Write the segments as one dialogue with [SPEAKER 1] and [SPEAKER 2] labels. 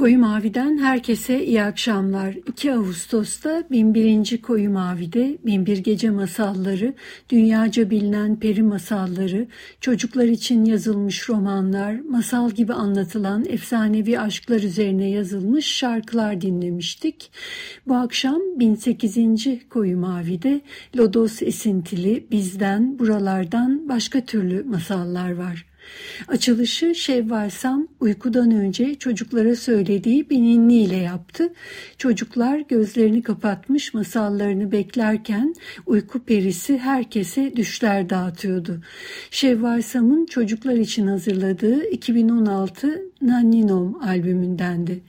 [SPEAKER 1] Koyu Mavi'den herkese iyi akşamlar. 2 Ağustos'ta 1001. Koyu Mavi'de 1001 Gece Masalları, dünyaca bilinen peri masalları, çocuklar için yazılmış romanlar, masal gibi anlatılan efsanevi aşklar üzerine yazılmış şarkılar dinlemiştik. Bu akşam 1008. Koyu Mavi'de Lodos esintili bizden, buralardan başka türlü masallar var. Açılışı Şevval Sam uykudan önce çocuklara söylediği bir ninniyle yaptı. Çocuklar gözlerini kapatmış masallarını beklerken uyku perisi herkese düşler dağıtıyordu. Şevval Sam'ın çocuklar için hazırladığı 2016 Nanninom albümündendi.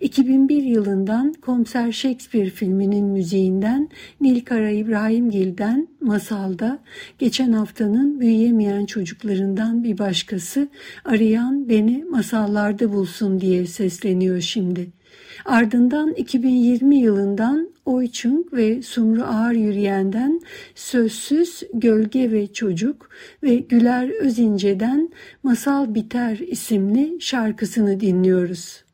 [SPEAKER 1] 2001 yılından Komiser Shakespeare filminin müziğinden Nilkara İbrahimgil'den Masal'da geçen haftanın büyüyemeyen çocuklarından bir başkası arayan beni masallarda bulsun diye sesleniyor şimdi. Ardından 2020 yılından Oyçung ve Sumru Ağır Yürüyen'den Sözsüz Gölge ve Çocuk ve Güler Özince'den Masal Biter isimli şarkısını dinliyoruz.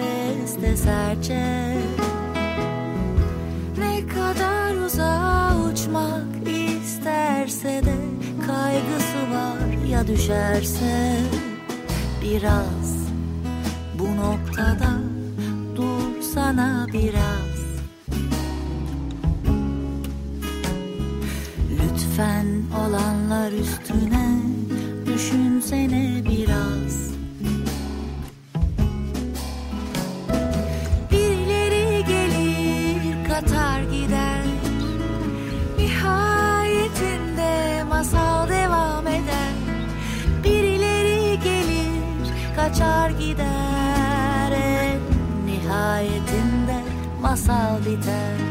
[SPEAKER 2] Renkli kafeste serçe. Ne kadar uzağa uçmak isterse de Kaygısı var ya düşerse. Biraz bu noktada dur sana biraz. Lütfen olanlar üstüne düşünsene kaçar gider. En nihayetinde masal biter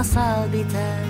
[SPEAKER 2] masal biter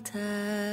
[SPEAKER 2] masal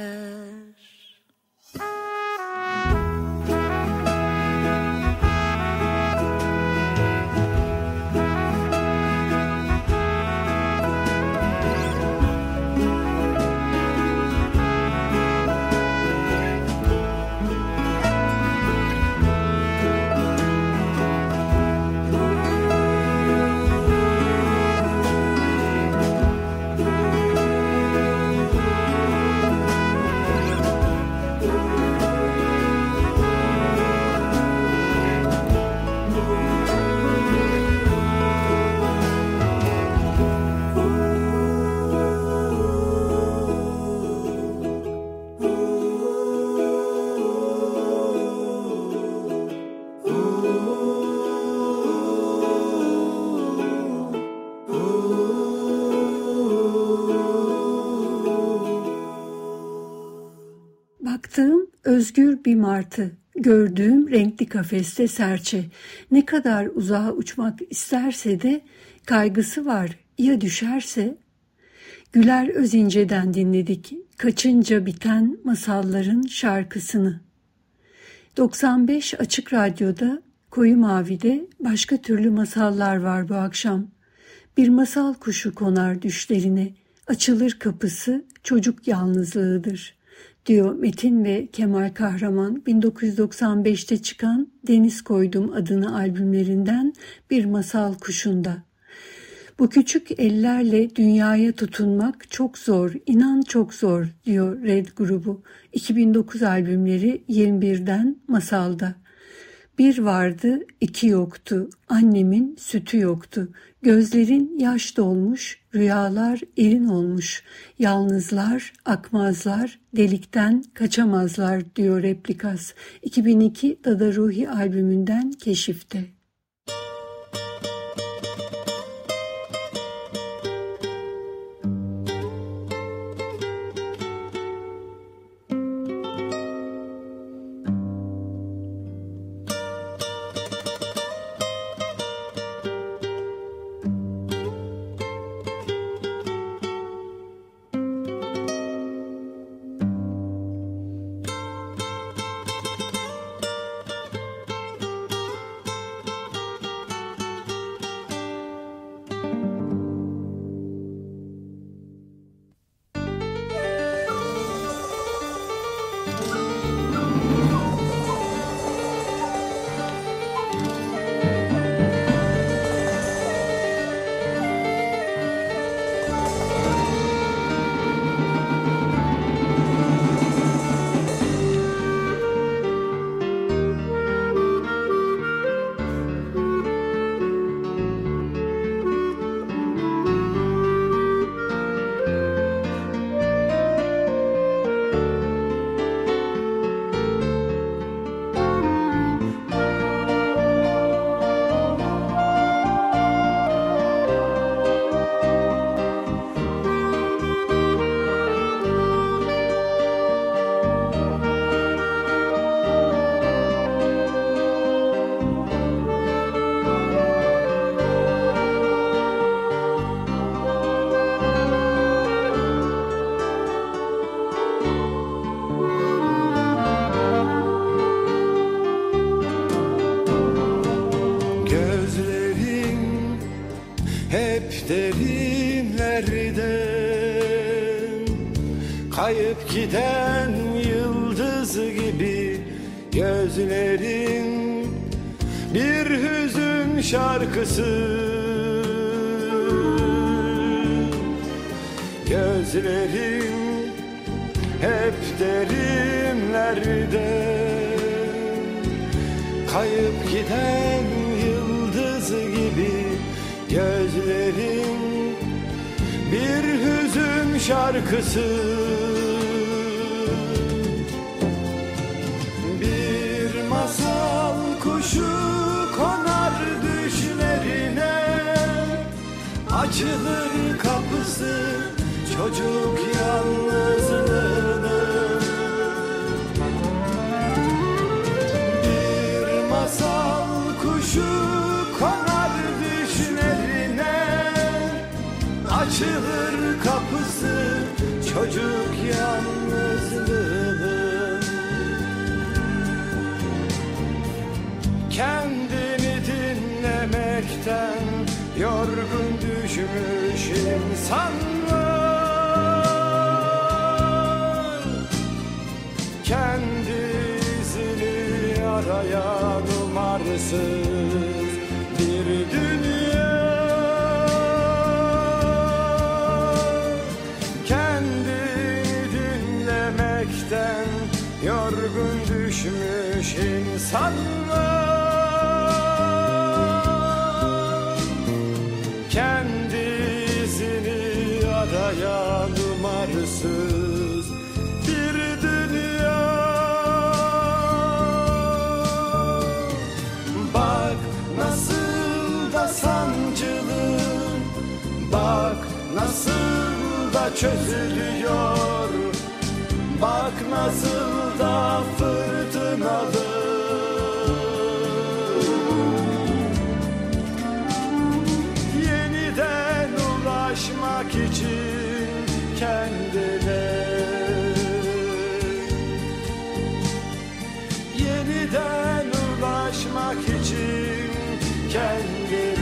[SPEAKER 1] özgür bir martı, gördüğüm renkli kafeste serçe. Ne kadar uzağa uçmak isterse de kaygısı var ya düşerse? Güler Özince'den dinledik kaçınca biten masalların şarkısını. 95 Açık Radyo'da Koyu Mavi'de başka türlü masallar var bu akşam. Bir masal kuşu konar düşlerine, açılır kapısı çocuk yalnızlığıdır diyor Metin ve Kemal Kahraman 1995'te çıkan Deniz Koydum adını albümlerinden bir masal kuşunda. Bu küçük ellerle dünyaya tutunmak çok zor, inan çok zor diyor Red grubu. 2009 albümleri 21'den Masal'da. Bir vardı, iki yoktu. Annemin sütü yoktu. Gözlerin yaş dolmuş, rüyalar erin olmuş. Yalnızlar, akmazlar, delikten kaçamazlar diyor replikas. 2002 Dada Ruhi albümünden Keşif'te.
[SPEAKER 3] Şarkısı. Gözlerim hep derinlerde. Kayıp giden yıldız gibi gözlerim bir hüzün şarkısı. Bir masal kuşu Açılır kapısı çocuk yalnızlığının Bir masal kuşu konar düşlerine. Açılır kapısı çocuk yalnızlığının Kendini dinlemekten yorgun düşmüş insanlar Kendisini arayan umarsız bir dünya. Kendi dinlemekten yorgun düşmüş insanlar çözülüyor. Bak nasıl da fırtınalı. Yeniden ulaşmak için kendine. Yeniden ulaşmak için kendine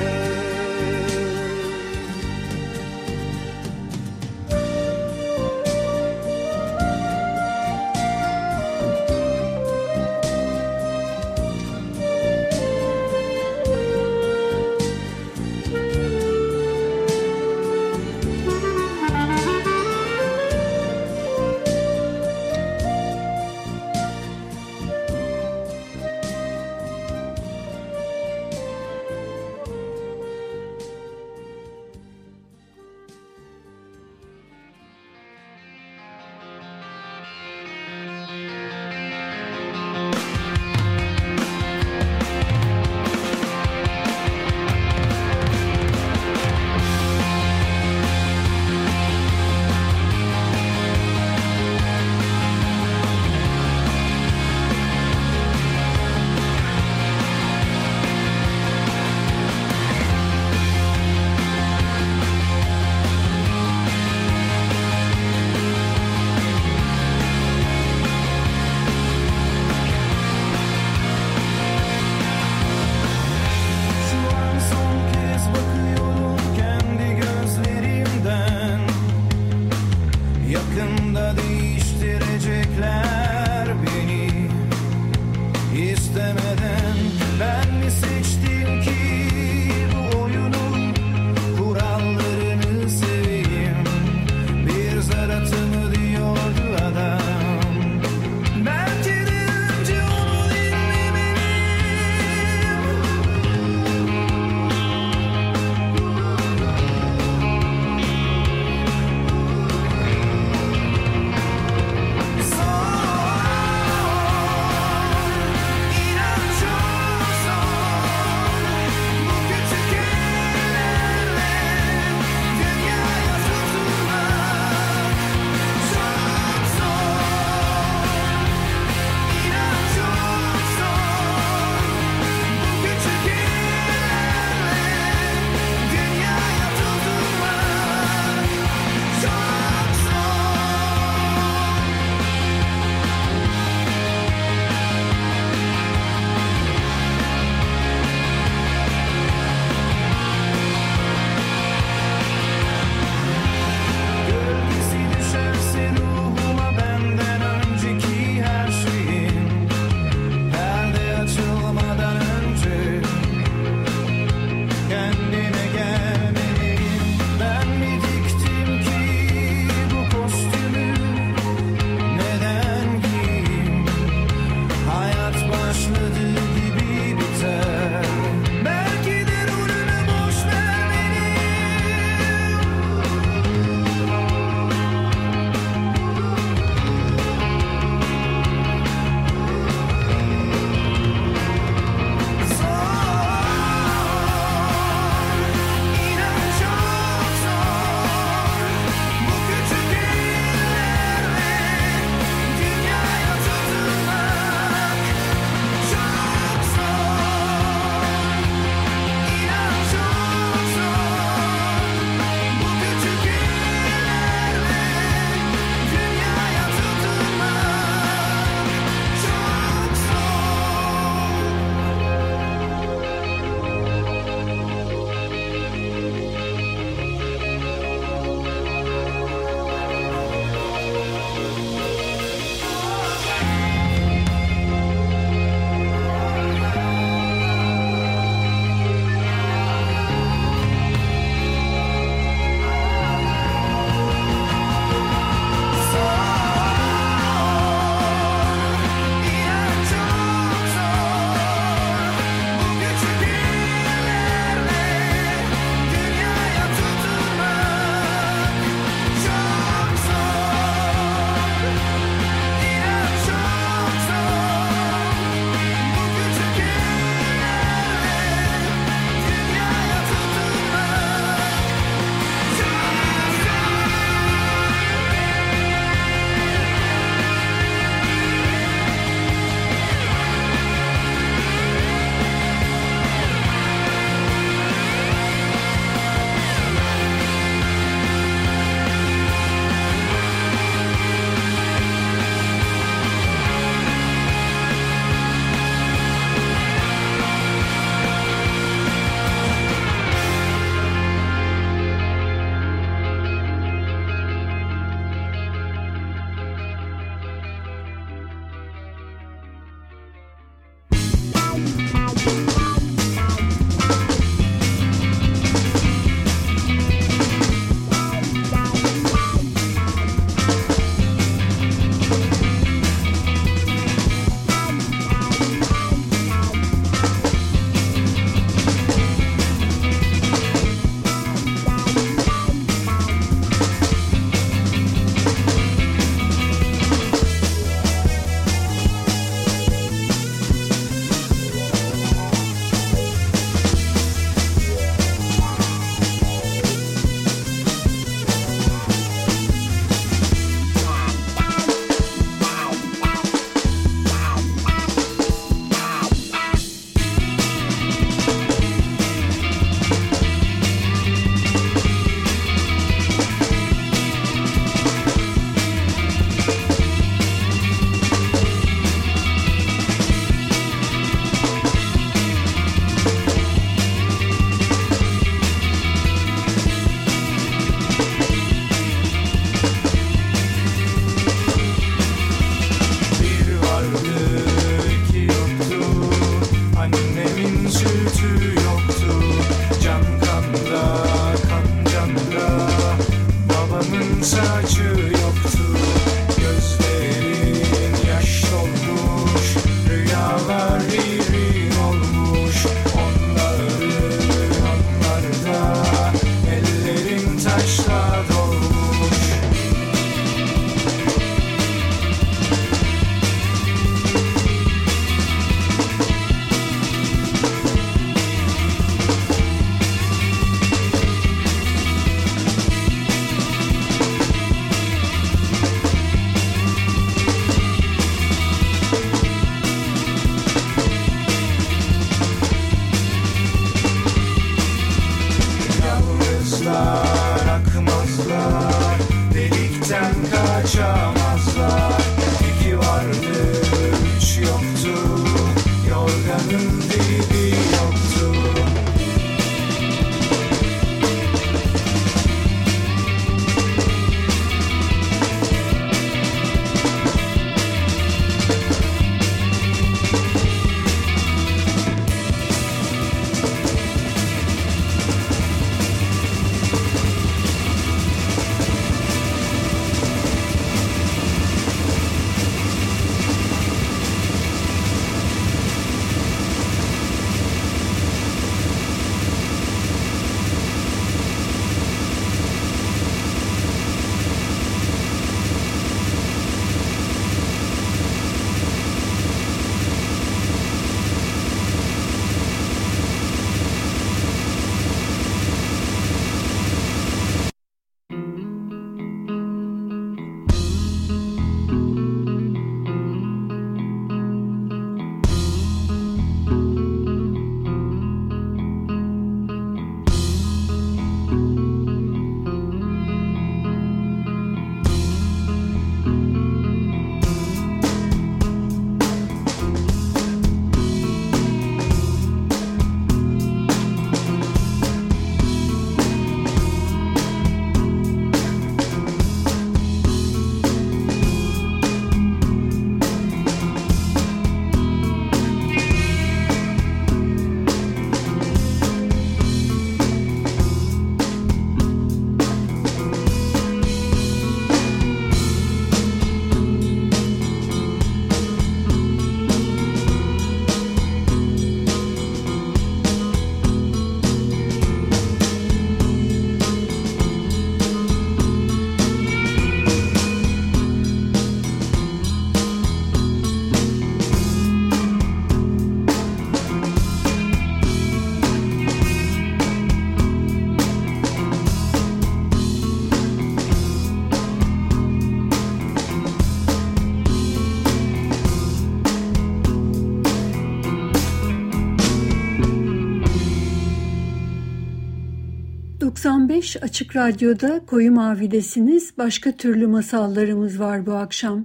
[SPEAKER 1] 95 Açık Radyo'da Koyu Mavi'desiniz. Başka türlü masallarımız var bu akşam.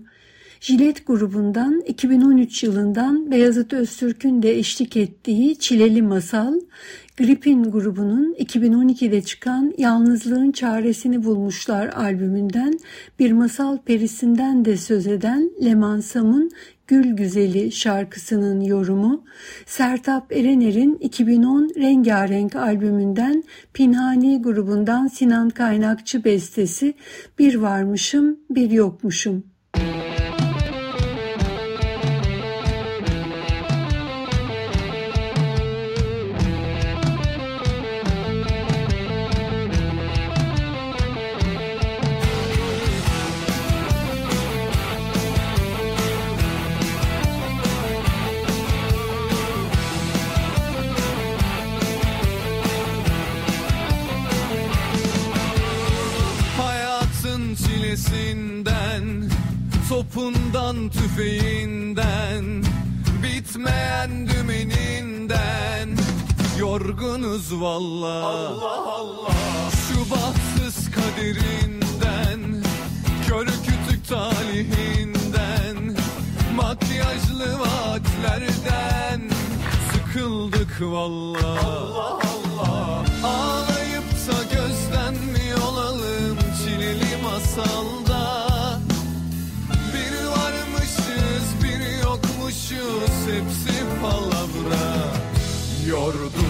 [SPEAKER 1] Jilet grubundan 2013 yılından Beyazıt Öztürk'ün de eşlik ettiği Çileli Masal, Gripin grubunun 2012'de çıkan Yalnızlığın Çaresini Bulmuşlar albümünden bir masal perisinden de söz eden Leman Sam'ın Gül Güzeli şarkısının yorumu, Sertap Erener'in 2010 Rengarenk albümünden Pinhani grubundan Sinan Kaynakçı bestesi Bir Varmışım Bir Yokmuşum.
[SPEAKER 4] Topundan tüfeğinden Bitmeyen dümeninden. Yorgunuz valla Allah Allah. Şu bahtsız kaderinden Kör kütük talihinden Makyajlı vaatlerden Sıkıldık valla Allah Allah. Ağlayıp Masalda. Konuşuyoruz hepsi palavra. Yordun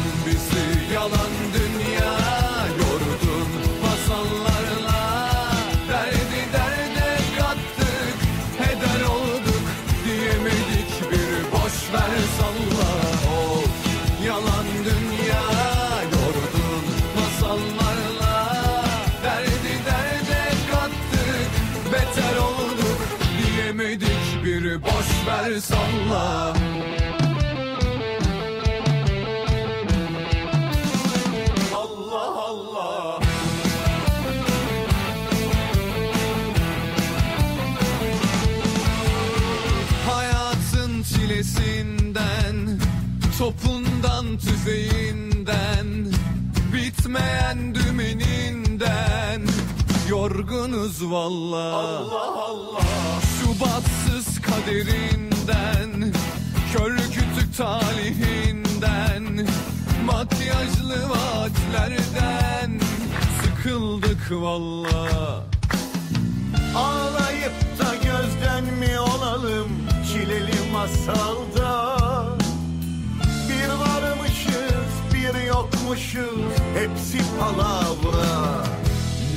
[SPEAKER 4] Allah Allah. Hayatın çilesinden Topundan tüfeğinden Bitmeyen dümeninden Yorgunuz valla Allah Allah. Şu batsız kaderinden Kör kütük talihinden Makyajlı vaatlerden Sıkıldık valla
[SPEAKER 3] Ağlayıp da gözden mi olalım çileli masalda? Bir varmışız bir yokmuşuz hepsi palavra.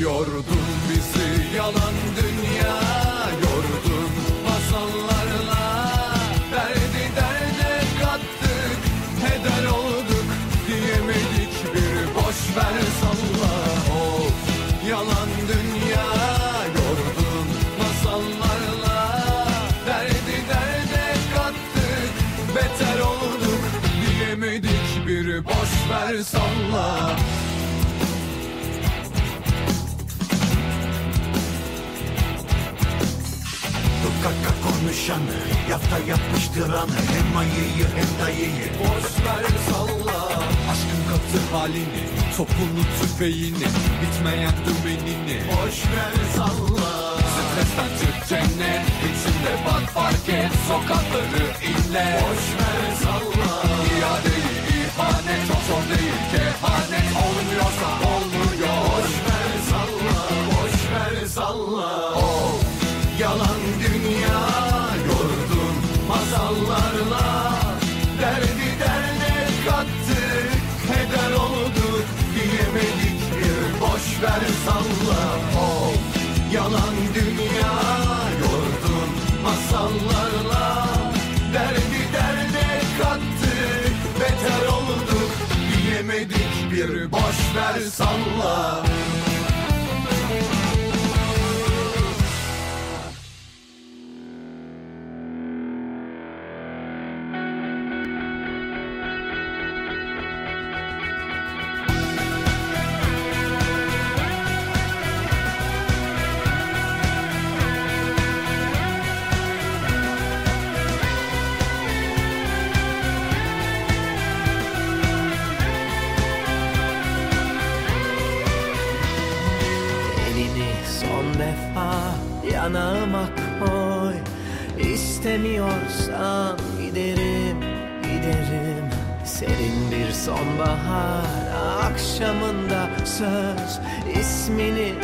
[SPEAKER 4] Yordun bizi yalan dünya ver salla.
[SPEAKER 3] Kaka konuşanı Yafta yapmıştıranı Hem ayıyı hem dayıyı
[SPEAKER 4] Boş ver salla. Aşkın katı halini Topunu tüfeğini Bitmeyen dümenini
[SPEAKER 3] Boş ver salla.
[SPEAKER 4] Stresten cennet İçinde bak fark et Sokakları inle.
[SPEAKER 3] Boş ver salla.
[SPEAKER 4] İadeyi ihanet Çok zor değil kehanet Olmuyorsa olmuyor
[SPEAKER 3] Boş ver salla Boş ver salla oh. Yalan salla
[SPEAKER 5] bahar akşamında söz ismini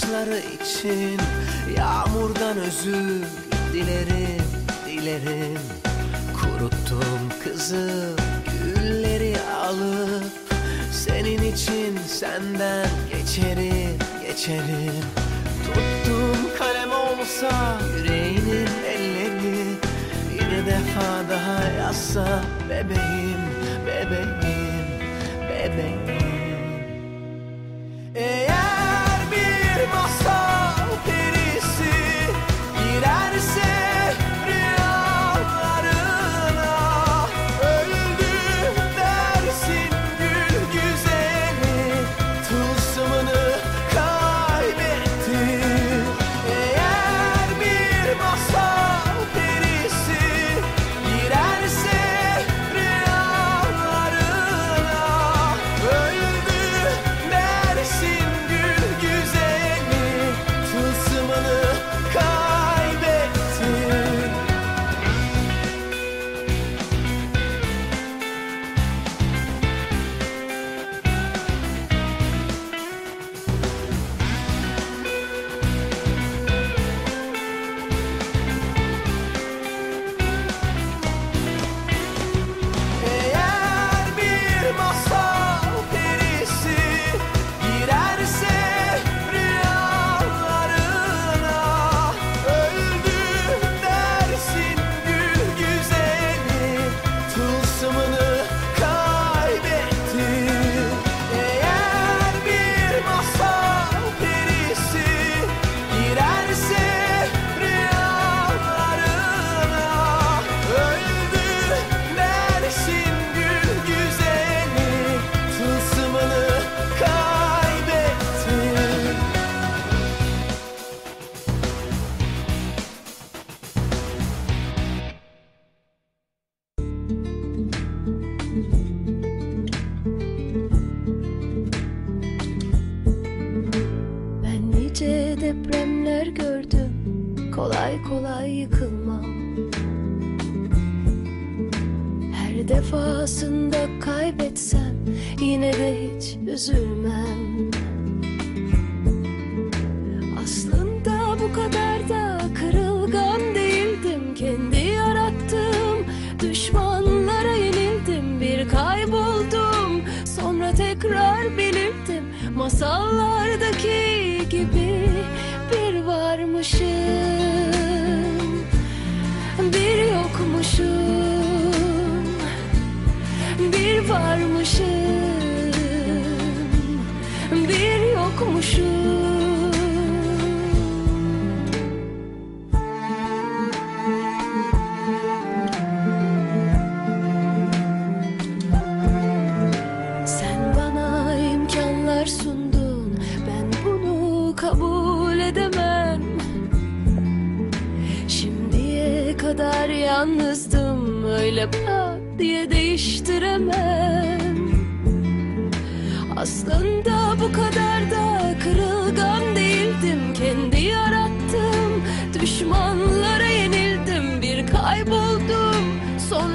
[SPEAKER 5] bakışları için Yağmurdan özür dilerim, dilerim. Kuruttum kızım gülleri alıp Senin için senden geçerim, geçerim. Tuttum kalem olsa yüreğinin elleri Yine defa daha yazsa bebeğim, bebeğim.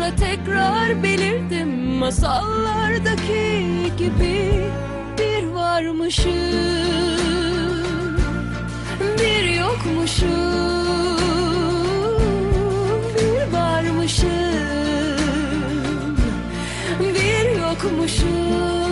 [SPEAKER 6] Sonra tekrar belirdim Masallardaki gibi bir varmışım Bir yokmuşum Bir varmışım Bir yokmuşum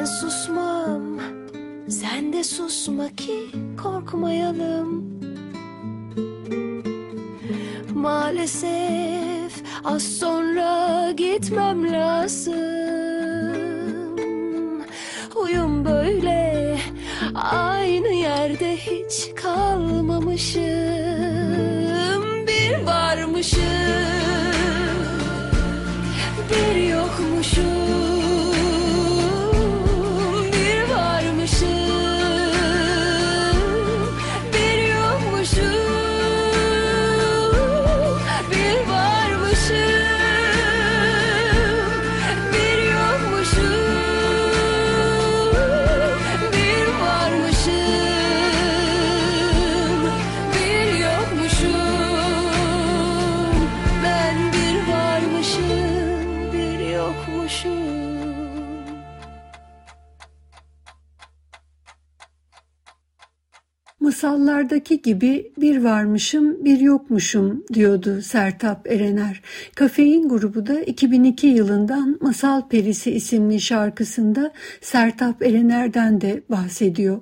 [SPEAKER 6] Ben susmam. Sen de susma ki korkmayalım. Maalesef az sonra gitmem lazım. Huyum böyle aynı yerde hiç kalmamışım. Bir varmışım bir yokmuşum
[SPEAKER 7] Masallardaki gibi bir varmışım bir yokmuşum diyordu Sertap Erener. Kafein grubu da 2002 yılından Masal Perisi isimli şarkısında Sertap Erener'den de bahsediyor.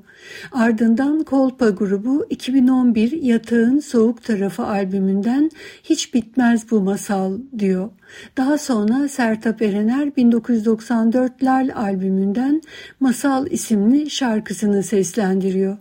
[SPEAKER 7] Ardından Kolpa grubu 2011 Yatağın Soğuk Tarafı albümünden Hiç Bitmez Bu Masal diyor. Daha sonra Sertap Erener 1994 Lal albümünden Masal isimli şarkısını seslendiriyor.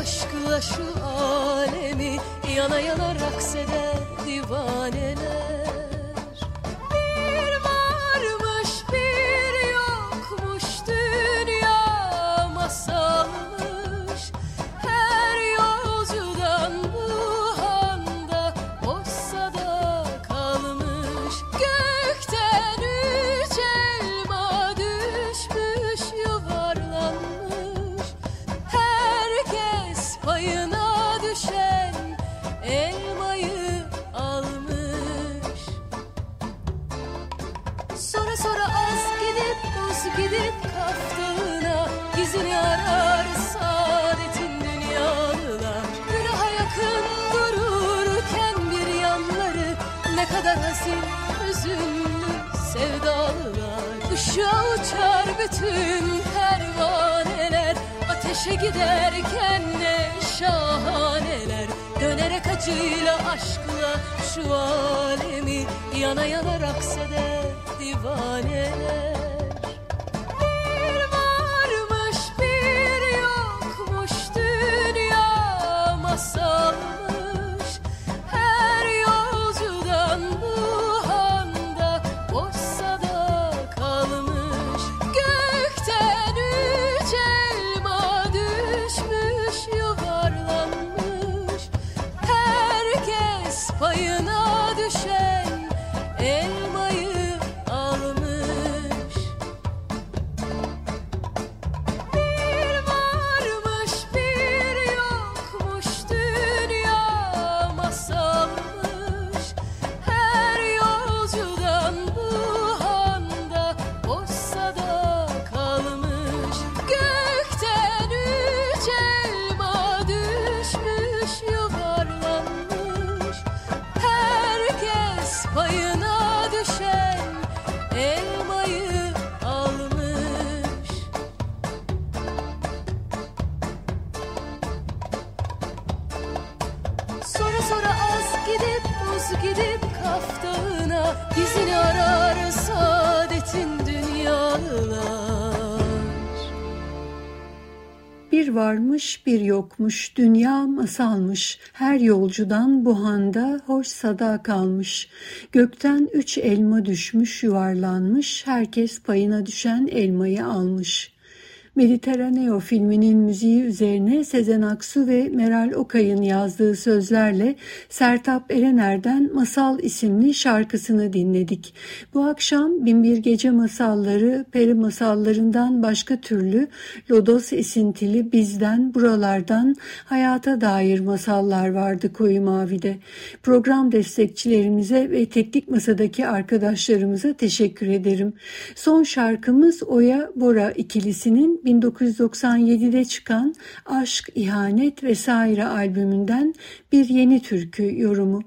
[SPEAKER 6] Aşkla şu alemi Yana yana raks eder divaneler bütün pervaneler Ateşe giderken ne şahaneler. Dönerek acıyla aşkla şu alemi Yana yana rakseder divaneler gidip kaftağına Gizini arar saadetin dünyalılar
[SPEAKER 1] Bir varmış bir yokmuş, dünya masalmış. Her yolcudan bu handa hoş sada kalmış. Gökten üç elma düşmüş yuvarlanmış, herkes payına düşen elmayı almış. Mediterraneo filminin müziği üzerine Sezen Aksu ve Meral Okay'ın yazdığı sözlerle Sertap Erener'den Masal isimli şarkısını dinledik. Bu akşam Binbir Gece Masalları, peri masallarından başka türlü lodos esintili bizden, buralardan hayata dair masallar vardı Koyu Mavi'de. Program destekçilerimize ve teknik masadaki arkadaşlarımıza teşekkür ederim. Son şarkımız Oya Bora ikilisinin 1997'de çıkan Aşk, İhanet vesaire albümünden bir yeni türkü yorumu.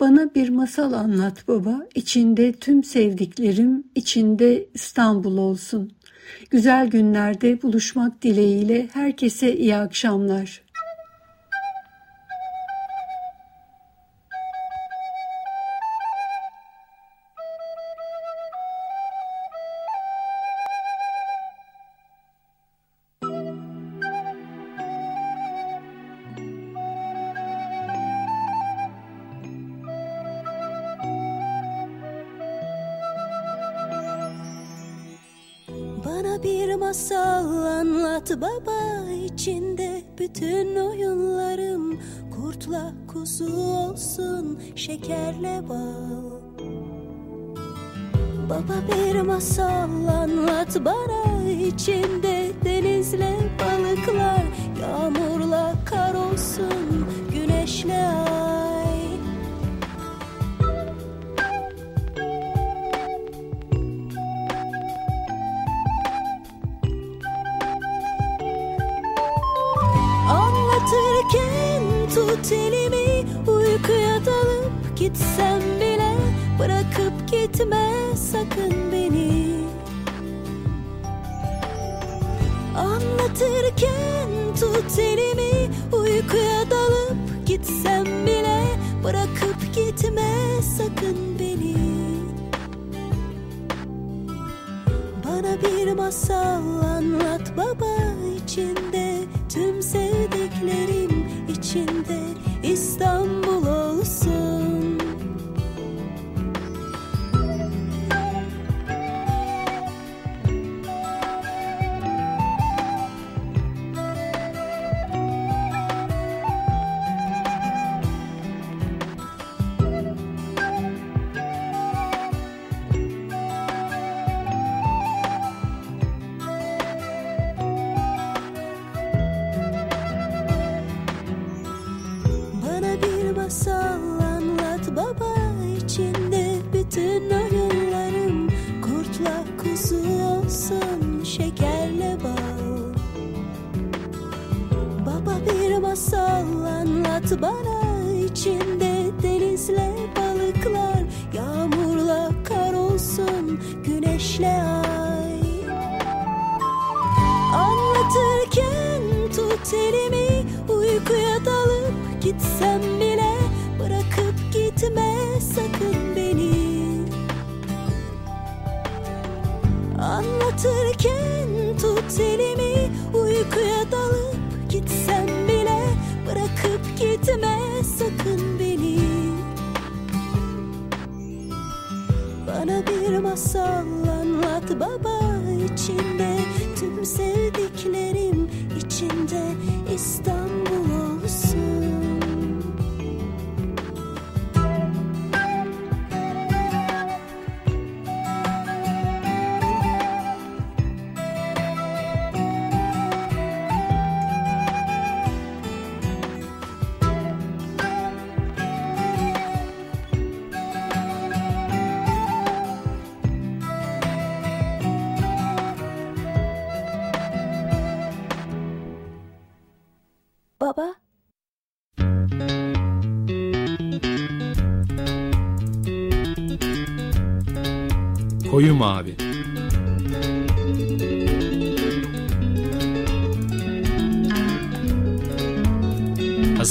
[SPEAKER 1] Bana bir masal anlat baba, içinde tüm sevdiklerim, içinde İstanbul olsun. Güzel günlerde buluşmak dileğiyle herkese iyi akşamlar.
[SPEAKER 8] Kuzu olsun şekerle bal. Baba bir masal anlat bana içinde denizle balıklar yağmurla kar olsun güneşle ay. Anlatırken tut dalıp gitsem bile bırakıp gitme sakın beni. Anlatırken tut elimi uykuya dalıp gitsem bile bırakıp gitme sakın beni. Bana bir masal anlat baba içinde tüm sevdiklerim içinde İstanbul tut elimi uykuya dalıp gitsem bile Bırakıp gitme sakın beni. Bana bir masal anlat baba içinde Tüm sevdiklerim